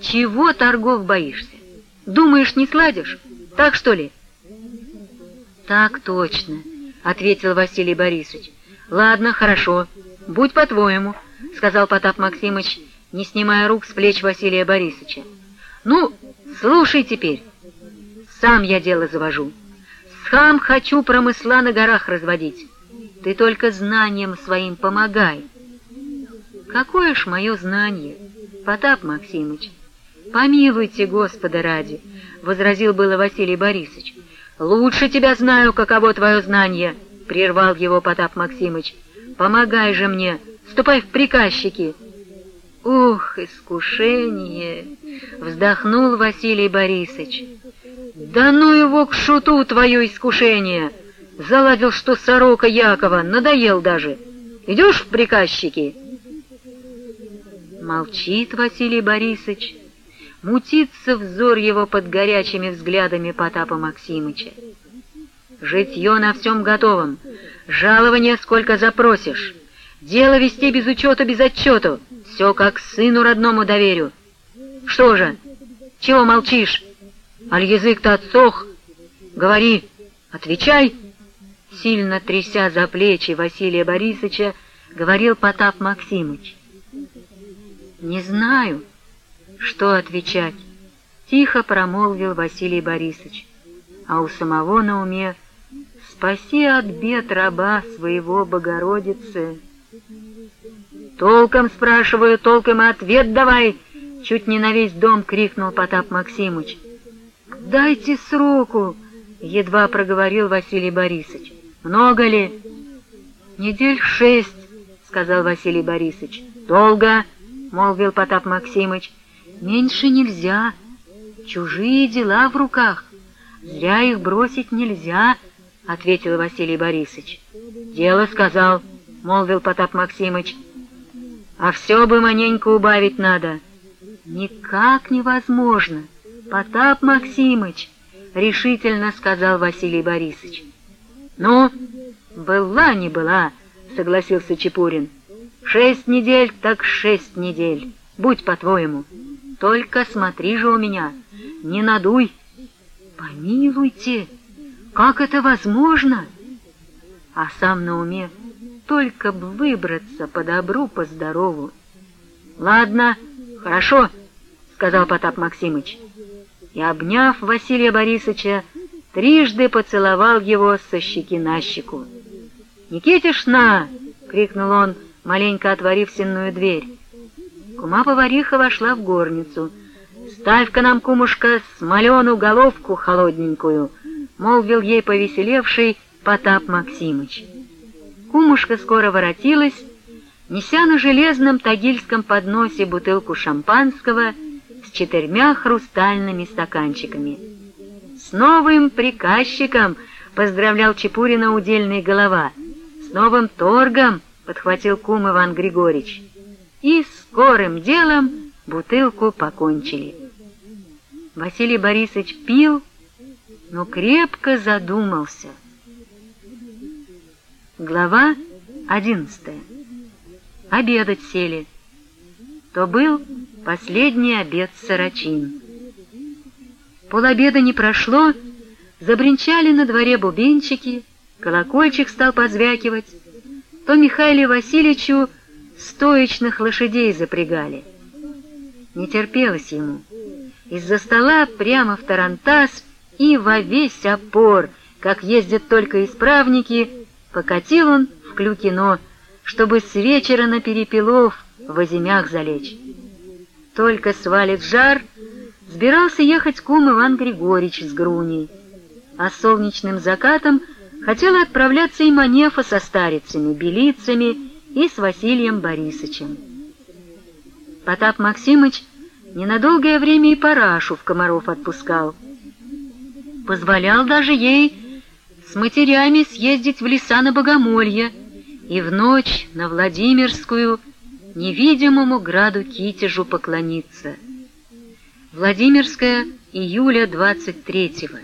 Чего торгов боишься? Думаешь, не сладишь? Так что ли? Так точно, ответил Василий Борисович. Ладно, хорошо, будь по-твоему, сказал Потап Максимыч, не снимая рук с плеч Василия Борисовича. Ну, слушай теперь. Сам я дело завожу. Сам хочу промысла на горах разводить. Ты только знанием своим помогай. Какое ж мое знание, Потап Максимыч? Помилуйте Господа ради, — возразил было Василий Борисович. Лучше тебя знаю, каково твое знание, — прервал его Потап Максимыч. Помогай же мне, ступай в приказчики. Ух, искушение! — вздохнул Василий Борисович. Да ну его к шуту, твое искушение! — Заладил, что сорока Якова, надоел даже. Идешь в приказчики?» Молчит Василий Борисович. Мутится взор его под горячими взглядами Потапа Максимыча. Житье на всем готовом, жалование сколько запросишь, дело вести без учета, без отчету, все как сыну родному доверю. Что же, чего молчишь? Аль язык-то отсох. Говори, отвечай сильно тряся за плечи Василия Борисовича, говорил Потап Максимыч. «Не знаю, что отвечать», — тихо промолвил Василий Борисович, а у самого на уме «Спаси от бед раба своего Богородицы». «Толком спрашиваю, толком и ответ давай!» — чуть не на весь дом крикнул Потап Максимыч. «Дайте сроку!» — едва проговорил Василий Борисович. Много ли? Недель шесть, сказал Василий Борисович. Долго, молвил Потап Максимыч. Меньше нельзя. Чужие дела в руках. Зря их бросить нельзя, ответил Василий Борисович. Дело сказал, молвил Потап Максимыч. А все бы маненько убавить надо. Никак невозможно, Потап Максимыч, решительно сказал Василий Борисович. «Ну, была не была», — согласился Чепурин. «Шесть недель, так шесть недель. Будь по-твоему. Только смотри же у меня, не надуй». «Помилуйте, как это возможно?» А сам на уме только б выбраться по добру, по здорову. «Ладно, хорошо», — сказал Потап Максимыч. И, обняв Василия Борисовича, трижды поцеловал его со щеки на щеку. «Никитишна!» — крикнул он, маленько отворив сенную дверь. Кума-повариха вошла в горницу. «Ставь-ка нам, кумушка, смоленую головку холодненькую!» — молвил ей повеселевший Потап Максимыч. Кумушка скоро воротилась, неся на железном тагильском подносе бутылку шампанского с четырьмя хрустальными стаканчиками. «С новым приказчиком!» — поздравлял Чепурина удельный голова. «С новым торгом!» — подхватил кум Иван Григорьевич. И скорым делом бутылку покончили. Василий Борисович пил, но крепко задумался. Глава одиннадцатая. Обедать сели. То был последний обед сорочин. Полобеда не прошло, забринчали на дворе бубенчики, колокольчик стал позвякивать, то Михаилу Васильевичу стоечных лошадей запрягали. Не терпелось ему. Из-за стола прямо в тарантас и во весь опор, как ездят только исправники, покатил он в Клюкино, чтобы с вечера на перепелов в озимях залечь. Только свалит жар, Сбирался ехать кум Иван Григорьевич с Груней, а солнечным закатом хотела отправляться и Манефа со старицами, белицами и с Василием Борисовичем. Потап Максимыч ненадолгое время и Парашу в Комаров отпускал. Позволял даже ей с матерями съездить в леса на Богомолье и в ночь на Владимирскую невидимому граду Китежу поклониться — Владимирская, июля 23-го.